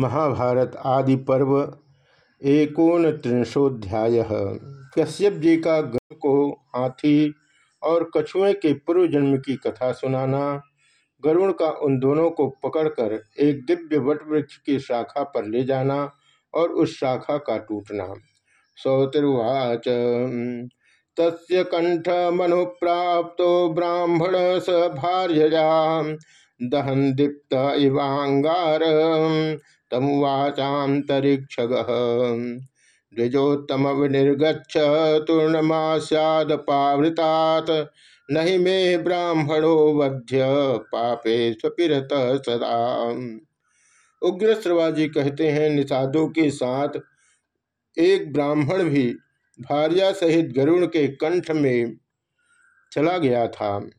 महाभारत आदि पर्व एकोन त्रिंशोध्याय कश्यप जी का गण को हाथी और कछुए के पूर्व जन्म की कथा सुनाना, गरुण का उन दोनों को पकड़कर एक दिव्य वट वृक्ष की शाखा पर ले जाना और उस शाखा का टूटना। सौतिर्वाच, तस्य कंठ मनु प्राप्त ब्राह्मण स भार्यया दहन दीप्त इवांगार तमुवाचातरीक्ष द्विजोत्तम विनिर्गछ तूर्णमास्यादपावृतात, नहीं मे ब्राह्मणो वध्य पापे स्वपिरत सदा। उग्र श्रवाजी कहते हैं, निषादों के साथ एक ब्राह्मण भी भार्या सहित गरुण के कंठ में चला गया था।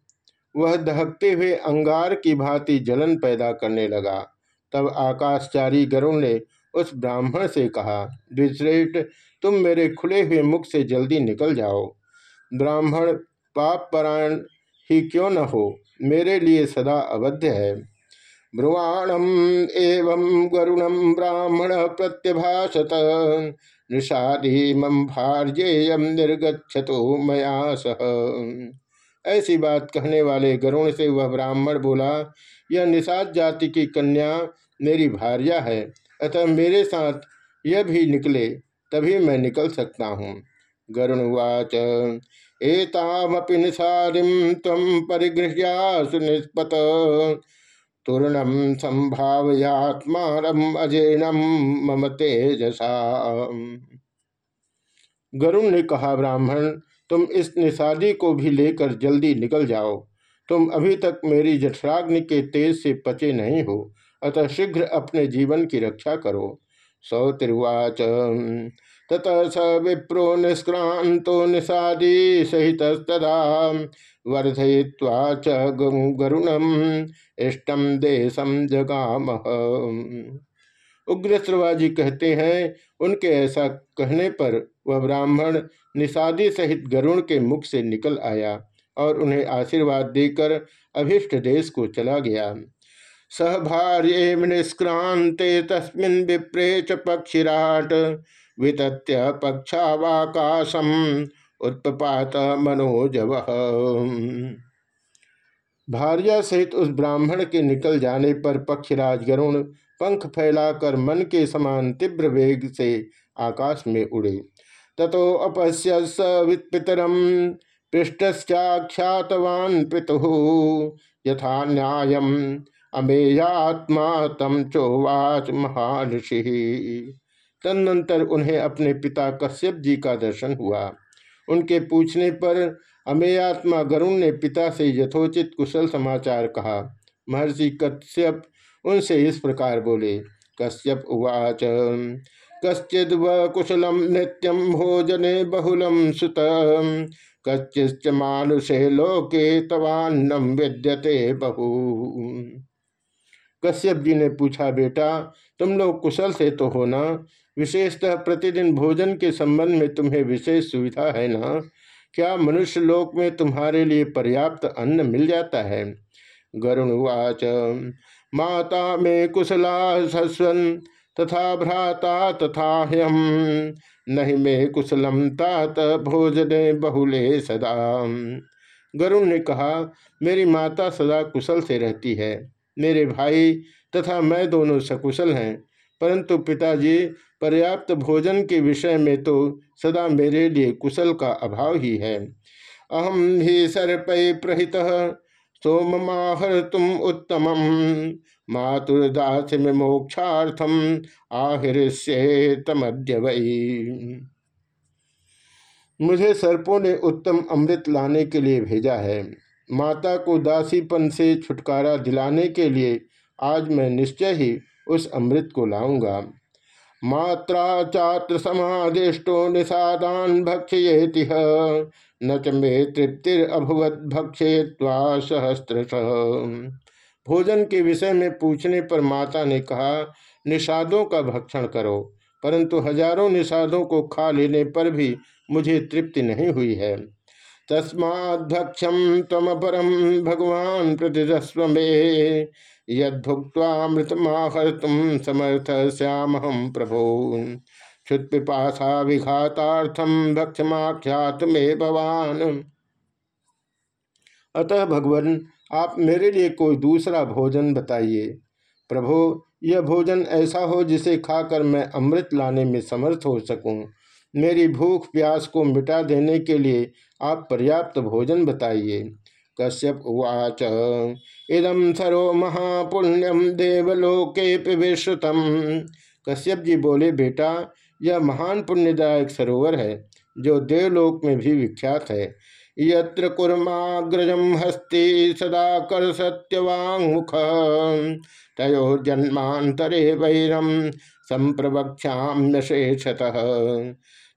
वह दहकते हुए अंगार की भांति जलन पैदा करने लगा। तब आकाशचारी गरुण ने उस ब्राह्मण से कहा द्विश्रेष्ठ तुम मेरे खुले हुए मुख से जल्दी निकल जाओ। ब्राह्मण, पाप परायण ही क्यों न हो? मेरे लिए सदा अवध्य है। ब्रुवाणम एवं गरुणम ब्राह्मण प्रत्यभाषत। निषादी मम भार्येयम निर्गछतो मया सह। ऐसी बात कहने वाले गरुण से वह ब्राह्मण बोला, यह निषाद जाति की कन्या मेरी भार्या है, अतः मेरे साथ यह भी निकले, तभी मैं निकल सकता हूँ। गरुणवाच एतामपि निषादिम तम परिगृह्या सुनिष्पत। तूर्णम संभावयात्मारम मम तेजसा। गरुण ने कहा, ब्राह्मण, तुम इस निषादी को भी लेकर जल्दी निकल जाओ। तुम अभी तक मेरी जठराग्नि के तेज से पचे नहीं हो। अतः शीघ्र अपने जीवन की रक्षा करो। सौ सौतिर्वाच। ततः स विप्रो निष्क्रांतो निषादी सहित वर्धय्वा च गरुणम इष्टम देशम जगाम। उग्रश्रवाजी कहते हैं, उनके ऐसा कहने पर वह ब्राह्मण निषादी सहित गरुण के मुख से निकल आया और उन्हें आशीर्वाद देकर अभिष्ट देश को चला गया। सह भार्य निष्क्रांते तस्मिन् विप्रे च पक्षिराट वितत्य पक्षावाकाशम उत्पात मनोजव। भार्या सहित उस ब्राह्मण के निकल जाने पर पक्षराज गरुण पंख फैलाकर मन के समान तीव्र वेग से आकाश में उड़े। ततो अपश्य स पितरम पृष्ठश्चाख्यातवान पितु यथा न्याय अमेयात्मा तम चोवाच महाऋषि। तदनंतर उन्हें अपने पिता कश्यप जी का दर्शन हुआ। उनके पूछने पर अमेयात्मा गरुण ने पिता से यथोचित कुशल समाचार कहा। महर्षि कश्यप उनसे इस प्रकार बोले, कश्यप उवाच कश्चिद व कुशलम नित्यम भोजने बहुलम सुत कच्चिश्च मानुषे लोके तवान्नम विद्यते बहु। कश्यप जी ने पूछा, बेटा, तुम लोग कुशल से तो हो ना? विशेषतः प्रतिदिन भोजन के संबंध में तुम्हें विशेष सुविधा है ना? क्या मनुष्य लोक में तुम्हारे लिए पर्याप्त अन्न मिल जाता है? गरुणवाच माता में कुशला सस्वन, तथा भ्राता तथा हम नहीं में कुशलम तात भोजने बहुले सदा गरुण ने कहा, मेरी माता सदा कुशल से रहती है। मेरे भाई तथा मैं दोनों सकुशल हैं, परंतु पिताजी, पर्याप्त भोजन के विषय में तो सदा मेरे लिए कुशल का अभाव ही है। अहम ही सर्पय प्रहित, सोममाहर तुम उत्तम मातुर्दास में मोक्षार्थम तमद्य वही मुझे सर्पों ने उत्तम अमृत लाने के लिए भेजा है। माता को दासीपन से छुटकारा दिलाने के लिए आज मैं निश्चय ही उस अमृत को लाऊँगा। मात्रा चात्र समादिष्टो निषादान भक्ष्येति न च मे तृप्तिर अभवत भक्षेत्वा सहस्त्र भोजन के विषय में पूछने पर माता ने कहा, निषादों का भक्षण करो, परंतु हज़ारों निषादों को खा लेने पर भी मुझे तृप्ति नहीं हुई है। तस्माभक्षम तम परम भगवान प्रतिदस्व में। यदुक्तामृतमाहर्तुम समर्थ श्याम हम प्रभो। क्षुत्पिपाशा विघातार्थम भक्षमाख्यात में भवान। अतः भगवान, आप मेरे लिए कोई दूसरा भोजन बताइए। प्रभो, यह भोजन ऐसा हो जिसे खाकर मैं अमृत लाने में समर्थ हो सकूँ। मेरी भूख प्यास को मिटा देने के लिए आप पर्याप्त भोजन बताइए। कश्यप उवाच इदम सरो महापुण्यम देवलोके विश्रुतम। कश्यप जी बोले, बेटा, यह महान पुण्यदायक सरोवर है, जो देवलोक में भी विख्यात है। यत्र कुर्माग्रजम हस्ति सदा कर सत्यवांगमुख तयोर्जन्मांतरे वैरम संप्रवक्ष्याम्य शेषतः।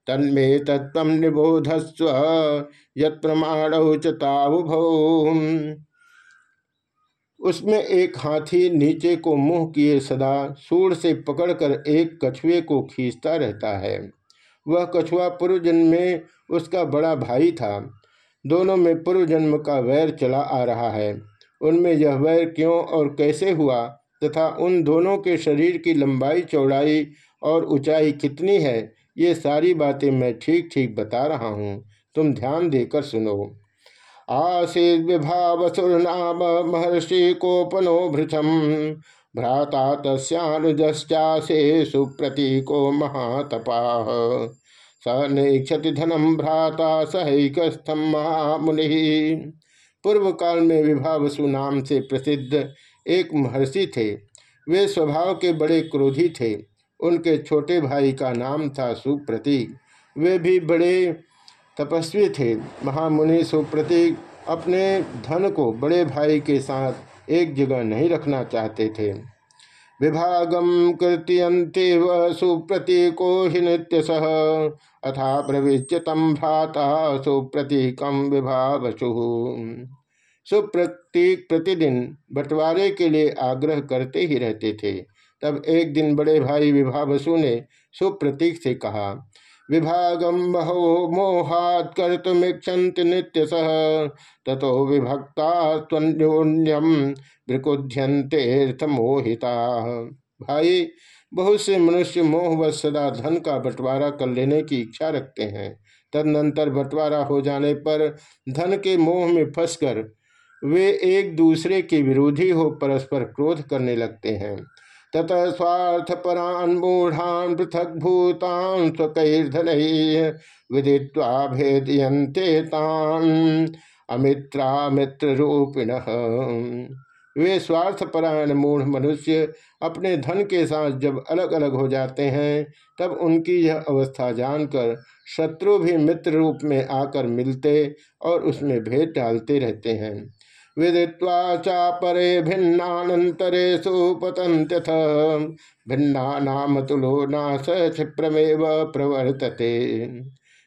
तन्मे तत्व निबोधस्व यमाणौ उसमें एक हाथी नीचे को मुँह किए सदा सूर से पकड़कर एक कछुए को खींचता रहता है। वह कछुआ पूर्व जन्म में उसका बड़ा भाई था। दोनों में पूर्व जन्म का वैर चला आ रहा है। उनमें यह वैर क्यों और कैसे हुआ तथा उन दोनों के शरीर की लंबाई, चौड़ाई और ऊंचाई कितनी है ये सारी बातें मैं ठीक ठीक बता रहा हूँ। तुम ध्यान देकर सुनो। आसीद विभावसुरनाम महर्षि कोपनो भृतम भ्राता तस्नुजासे सुप्रतीको महातपा। स नेक्षति धनम भ्राता सहकस्थम महामुनि। पूर्व काल में विभावसु नाम से प्रसिद्ध एक महर्षि थे। वे स्वभाव के बड़े क्रोधी थे। उनके छोटे भाई का नाम था सुप्रतीक। वे भी बड़े तपस्वी थे। महामुनि सुप्रतीक अपने धन को बड़े भाई के साथ एक जगह नहीं रखना चाहते थे। विभागम कृत्यंते व सुप्रतीको हि नित्य सह अथा प्रविच्य तम भ्राता सुप्रतीकम विभावसु। सुप्रतीक प्रतिदिन बंटवारे के लिए आग्रह करते ही रहते थे। तब एक दिन बड़े भाई विभा विभावसु ने सुप्रतीक से कहा, विभागम बहो मोहात कर तुमिक्षत नित्य सह तथो विभक्ता मोहिता भाई, बहुत से मनुष्य मोह व सदा धन का बंटवारा कर लेने की इच्छा रखते हैं। तदनंतर बंटवारा हो जाने पर धन के मोह में फंसकर वे एक दूसरे के विरोधी हो परस्पर क्रोध करने लगते हैं। ततः स्वार्थ परान मूढ़ान पृथक भूतान स्वकैर्धन विदित्वा भेदयंते तान अमित्रा मित्र रूपिण वे स्वार्थपरायण मूढ़ मनुष्य अपने धन के साथ जब अलग अलग हो जाते हैं, तब उनकी यह अवस्था जानकर शत्रु भी मित्र रूप में आकर मिलते और उसमें भेद डालते रहते हैं। विदित्वा चापरे भिन्नानंतरे सुपतंत्यथ भिन्ना नाम तुलो नाश क्षिप्रमेव प्रवर्तते।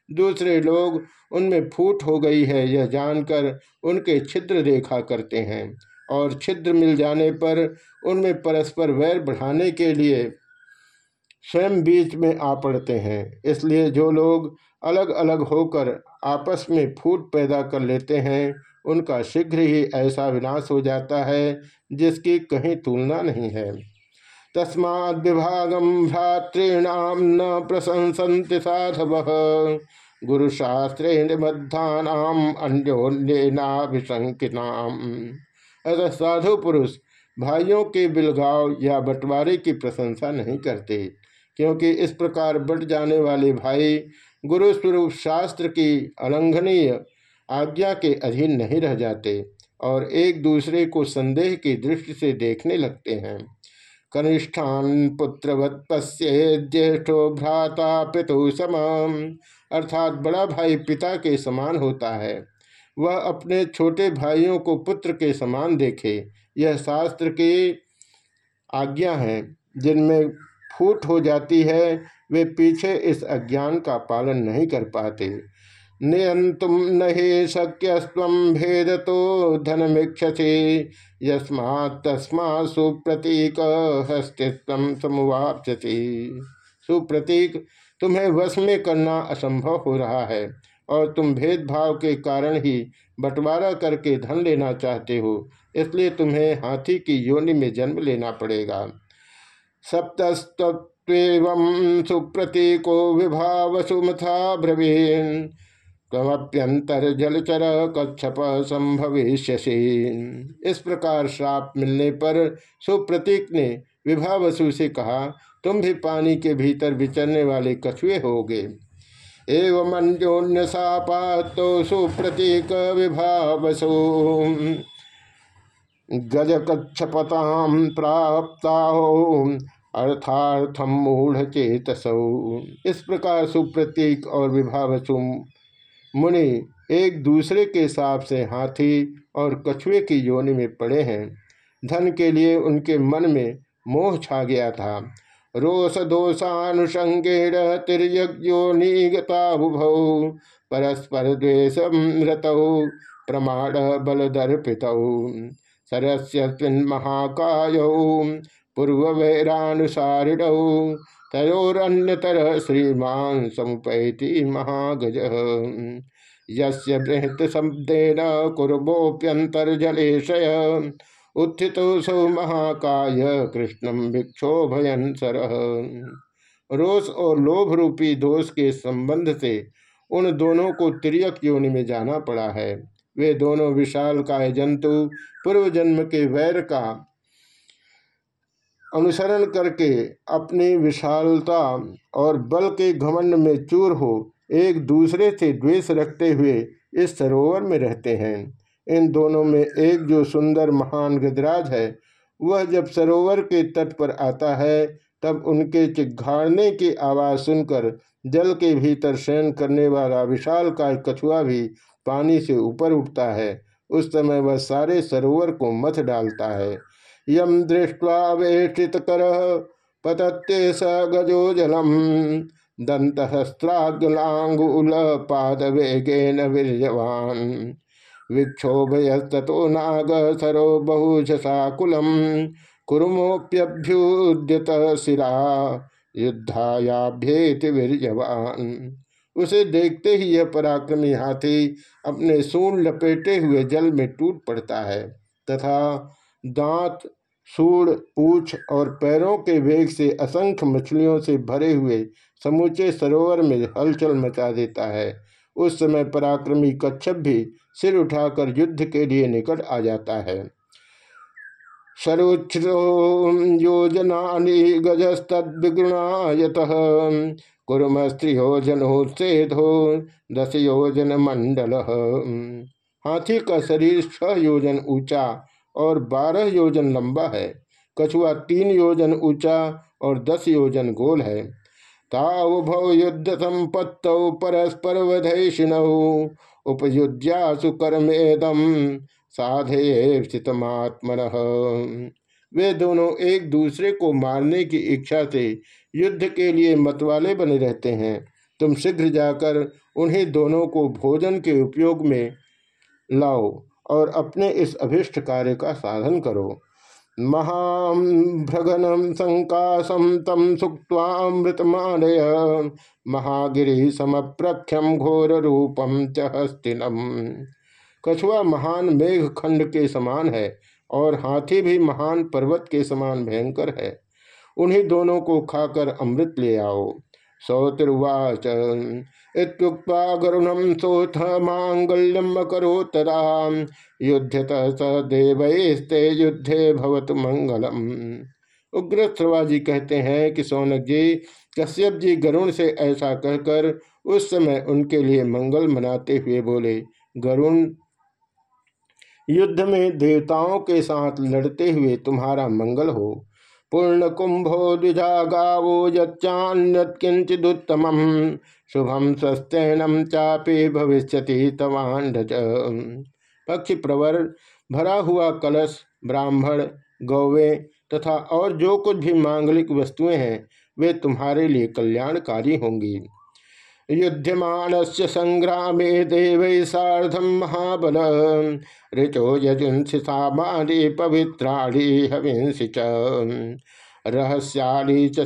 दूसरे लोग उनमें फूट हो गई है, यह जानकर उनके छिद्र देखा करते हैं और छिद्र मिल जाने पर उनमें परस्पर वैर बढ़ाने के लिए स्वयं बीच में आ पड़ते हैं। इसलिए जो लोग अलग अलग होकर आपस में फूट पैदा कर लेते हैं उनका शीघ्र ही ऐसा विनाश हो जाता है, जिसकी कहीं तुलना नहीं है। तस्मा विभागम भ्रातृणाम न प्रशंसन्ति साधव। गुरुशास्त्रे निबद्धानाम अन्योन्यनाभिशंकिनाम अतः साधु पुरुष, भाइयों के बिलगाव या बंटवारे की प्रशंसा नहीं करते, क्योंकि इस प्रकार बट जाने वाले भाई गुरु स्वरूप शास्त्र की अलंघनीय आज्ञा के अधीन नहीं रह जाते और एक दूसरे को संदेह की दृष्टि से देखने लगते हैं। कनिष्ठान पुत्रवत ज्येष्ठो भ्राता पितु सम अर्थात बड़ा भाई पिता के समान होता है। वह अपने छोटे भाइयों को पुत्र के समान देखे। यह शास्त्र की आज्ञा है। जिनमें फूट हो जाती है, वे पीछे इस अज्ञान का पालन नहीं कर पाते। नियंतुम न शक्यस्व भेद तो धनमीक्षसे। यस्मा तस्मा सुप्रतीक हस्तित्व समुवापसी सुप्रतीक, तुम्हें वश में करना असंभव हो रहा है और तुम भेदभाव के कारण ही बंटवारा करके धन लेना चाहते हो, इसलिए तुम्हें हाथी की योनि में जन्म लेना पड़ेगा। सप्तस्तव सुप्रतीको विभाव सुमथा ब्रवीन कमप्यंतर जलचर कच्छप संभविष्यसी। इस प्रकार श्राप मिलने पर सुप्रतीक ने विभावसु से कहा, तुम भी पानी के भीतर विचरने वाले कछुए होगे। एवं अन्योन्य सुप्रतीक विभावसु। गज कच्छपताम प्राप्ता अर्थार्थम मूढ़ चेतसौ इस प्रकार सुप्रतीक और विभावसु मुनि एक दूसरे के हिसाब से हाथी और कछुए की योनि में पड़े हैं। धन के लिए उनके मन में मोह छा गया था। रोष दोषानुषंगेण तिर्योनिगताबुभौ परस्पर द्वेष रतौ प्रमाण बलदर्पितौ सरस्यन्महाकायौ पूर्ववैरानुसारिणौ तयोरन्यतर श्रीमान समुपैति महागज। यस्य बृहत शब्देन कुर्वोप्यंतर्जलेशय उत्थितोसौ महाकाय कृष्णम भिक्षोभयन सर। रोष और लोभ रूपी दोष के संबंध से उन दोनों को तिरक योनि में जाना पड़ा है। वे दोनों विशाल काय जंतु पूर्व जन्म के वैर का अनुसरण करके अपनी विशालता और बल के घमंड में चूर हो एक दूसरे से द्वेष रखते हुए इस सरोवर में रहते हैं। इन दोनों में एक जो सुंदर महान गजराज है, वह जब सरोवर के तट पर आता है, तब उनके चिघाड़ने की आवाज़ सुनकर जल के भीतर शयन करने वाला विशाल का कछुआ भी पानी से ऊपर उठता है। उस समय वह सारे सरोवर को मथ डालता है। यम दृष्टवा वेष्टित कर पतत्ते स गजो जलम। दंतहस्त्राग्लांगुल पाद वेगेन वीरवान विक्षोभयस्तो नाग सरो बहुशसाकुलम कुरुमोप्यभ्युद्यत सिरा युद्धायाभ्येत वीरवान उसे देखते ही यह पराक्रमी हाथी अपने सून लपेटे हुए जल में टूट पड़ता है। तथा दांत सूढ़ पूछ और पैरों के वेग से असंख्य मछलियों से भरे हुए समूचे सरोवर में हलचल मचा देता है। उस समय पराक्रमी कच्छप भी सिर उठाकर युद्ध के लिए निकट आ जाता है। सरोच्छ्रो योजना गजस्तुगुणायत कुरम स्त्रियोजनोत्सेधो दस योजन मंडल हाथी का शरीर छह योजन ऊँचा और बारह योजन लंबा है। कछुआ तीन योजन ऊँचा और दस योजन गोल है। तावभौ युद्ध संपत्तौ परस्पर वधैषिणौ। उपयुज्यासु कर्मेदम साधे स्थितमात्मन। वे दोनों एक दूसरे को मारने की इच्छा से युद्ध के लिए मतवाले बने रहते हैं। तुम शीघ्र जाकर उन्हीं दोनों को भोजन के उपयोग में लाओ। और अपने इस अभिष्ट कार्य का साधन करो। महाभ्रगनम संकाशम तम सुक्वामृतमालय महागिरी समप्रख्यम घोर रूपम च कछुआ महान मेघ खंड के समान है और हाथी भी महान पर्वत के समान भयंकर है। उन्हीं दोनों को खाकर अमृत ले आओ। सौतिर्वाच इत्युक्त्वा गरुणम सोथ मांगल्यम करोतरा युद्धत स देवस्ते युद्धे भवत मंगलम उग्र श्रवाजी कहते हैं कि सोनक जी, कश्यप जी गरुण से ऐसा कहकर उस समय उनके लिए मंगल मनाते हुए बोले, गरुण, युद्ध में देवताओं के साथ लड़ते हुए तुम्हारा मंगल हो। पूर्ण कुंभो द्विजा गावो यच्चान्यत्किंचिदुत्तम शुभम सस्तैनम चापे भविष्य तवांडज पक्षी प्रवर भरा हुआ कलश, ब्राह्मण, गौवे तथा और जो कुछ भी मांगलिक वस्तुएँ हैं, वे तुम्हारे लिए कल्याणकारी होंगी। युद्धमान से संग्राम देव साधम महाबल। ऋचो यजुंसि सामानि पवित्राणी हविंसि च।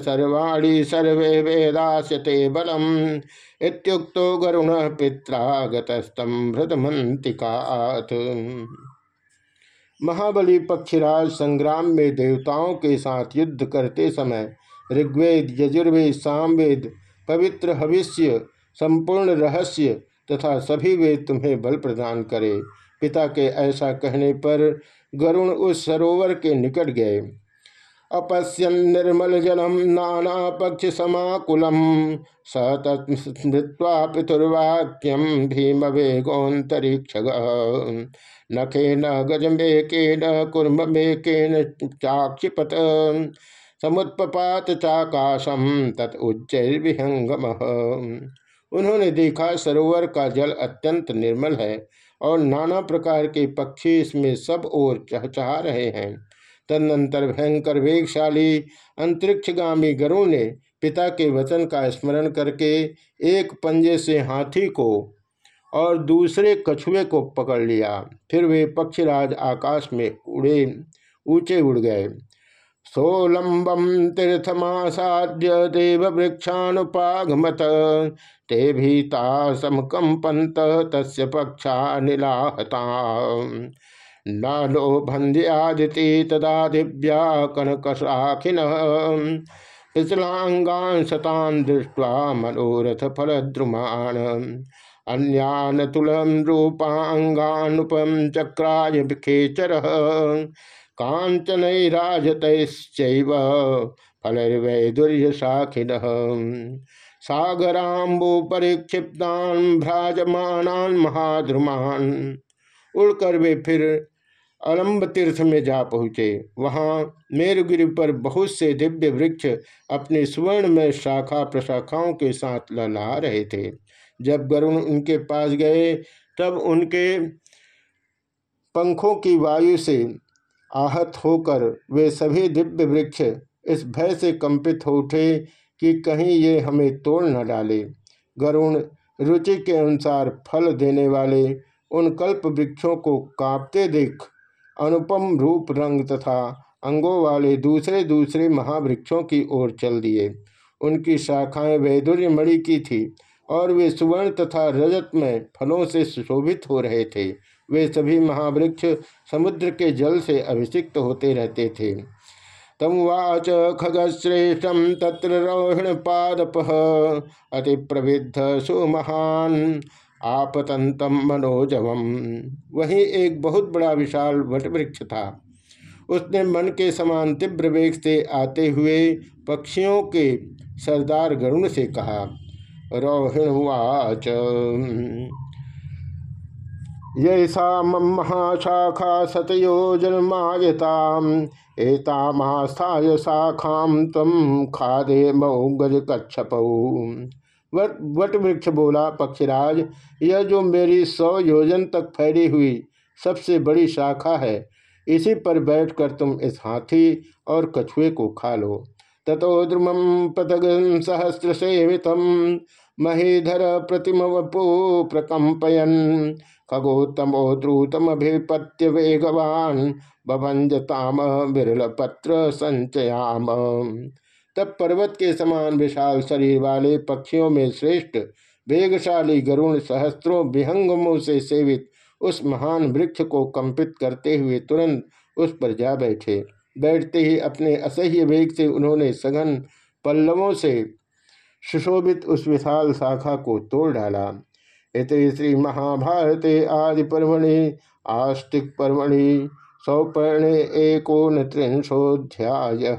सर्वाणी सर्वे वेदास्यते बलम। इत्युक्तो गरुण पित्रा गतस्तम हृदमंतिकाथ महाबली पक्षीराज संग्राम में देवताओं के साथ युद्ध करते समय ऋग्वेद, यजुर्वेद, सामवेद, पवित्र भविष्य संपूर्ण रहस्य तथा सभी वे तुम्हें बल प्रदान करे। पिता के ऐसा कहने पर गरुण उस सरोवर के निकट गए। अपश्यन निर्मल जलम नाना पक्ष समाकुलम। सतस्मृत्वा पितुर्वाक्यम भीम वेगोन्तरीक्ष नखे न गज मेकेन कुर्म मेकेन चाक्षिपत। समुत्पात चाकाशम, तत् उन्होंने देखा सरोवर का जल अत्यंत निर्मल है और नाना प्रकार के पक्षी इसमें सब ओर चहचहा रहे हैं। तदनंतर भयंकर वेगशाली अंतरिक्षगामी गरुण ने पिता के वचन का स्मरण करके एक पंजे से हाथी को और दूसरे कछुए को पकड़ लिया। फिर वे पक्षीराज आकाश में उड़े, ऊँचे उड़ गए। सोलंबम तीर्थमासाद्य देव वृक्षानुपागमत ते भीता समकंपंत तस् पक्षा निलाहता। न लोभंध्यादिति तदा दिव्या कनकशाखिन पिछलांगान शतान दृष्ट्वा मनोरथ फलद्रुमान अन्यान तुलम रूपांगानुपम चक्राय खेचर कांचन राजतैश्चैव फलर्वैदुर्य शाखिन सागराम्बु परिक्षिप्तान भ्राजमान महाद्रुमान उड़कर वे फिर अलम्ब तीर्थ में जा पहुँचे। वहाँ मेरुगिरी पर बहुत से दिव्य वृक्ष अपने स्वर्ण में शाखा प्रशाखाओं के साथ लहला रहे थे। जब गरुण उनके पास गए, तब उनके पंखों की वायु से आहत होकर वे सभी दिव्य वृक्ष इस भय से कंपित हो उठे कि कहीं ये हमें तोड़ न डाले। गरुण रुचि के अनुसार फल देने वाले उन कल्प वृक्षों को कांपते देख, अनुपम रूप रंग तथा अंगों वाले दूसरे दूसरे महावृक्षों की ओर चल दिए। उनकी शाखाएँ वैदुर्य मणि की थी और वे सुवर्ण तथा रजत में फलों से सुशोभित हो रहे थे। वे सभी महावृक्ष समुद्र के जल से अभिषिक्त होते रहते थे। तम वाच खगश्रेष्ठम तत्र रोहिण पादप अति प्रविद्ध सुमहान आपतंतम मनोजवम। वहीं एक बहुत बड़ा विशाल वटवृक्ष था। उसने मन के समान तीव्र वेग से आते हुए पक्षियों के सरदार गरुण से कहा रोहिणवाच यैसा महाशाखा सतयोजन्मायता एतामास्थाय शाखाम तम खादे मऊ गज कच्छपऊ वट वट वृक्ष बोला, पक्षीराज, यह जो मेरी सौ योजन तक फैली हुई सबसे बड़ी शाखा है, इसी पर बैठकर तुम इस हाथी और कछुए को खा लो। ततो द्रुमम पतग सहस्र सेवित महीधर प्रतिम वपु प्रकम्पयन। खगोतमो द्रुतमभिपत्य वेगवान बभंजताम विरल पत्र संचयाम। तब पर्वत के समान विशाल शरीर वाले पक्षियों में श्रेष्ठ, वेगशाली गरुण सहस्त्रों विहंगमों से सेवित उस महान वृक्ष को कंपित करते हुए तुरंत उस पर जा बैठे। बैठते ही अपने असह्य वेग से उन्होंने सघन पल्लवों से सुशोभित उस विशाल शाखा को तोड़ डाला। श्री महाभारते आदि पर्वणि आस्तिक पर्वणि सौपर्णे एकोन त्रिंशोध्याय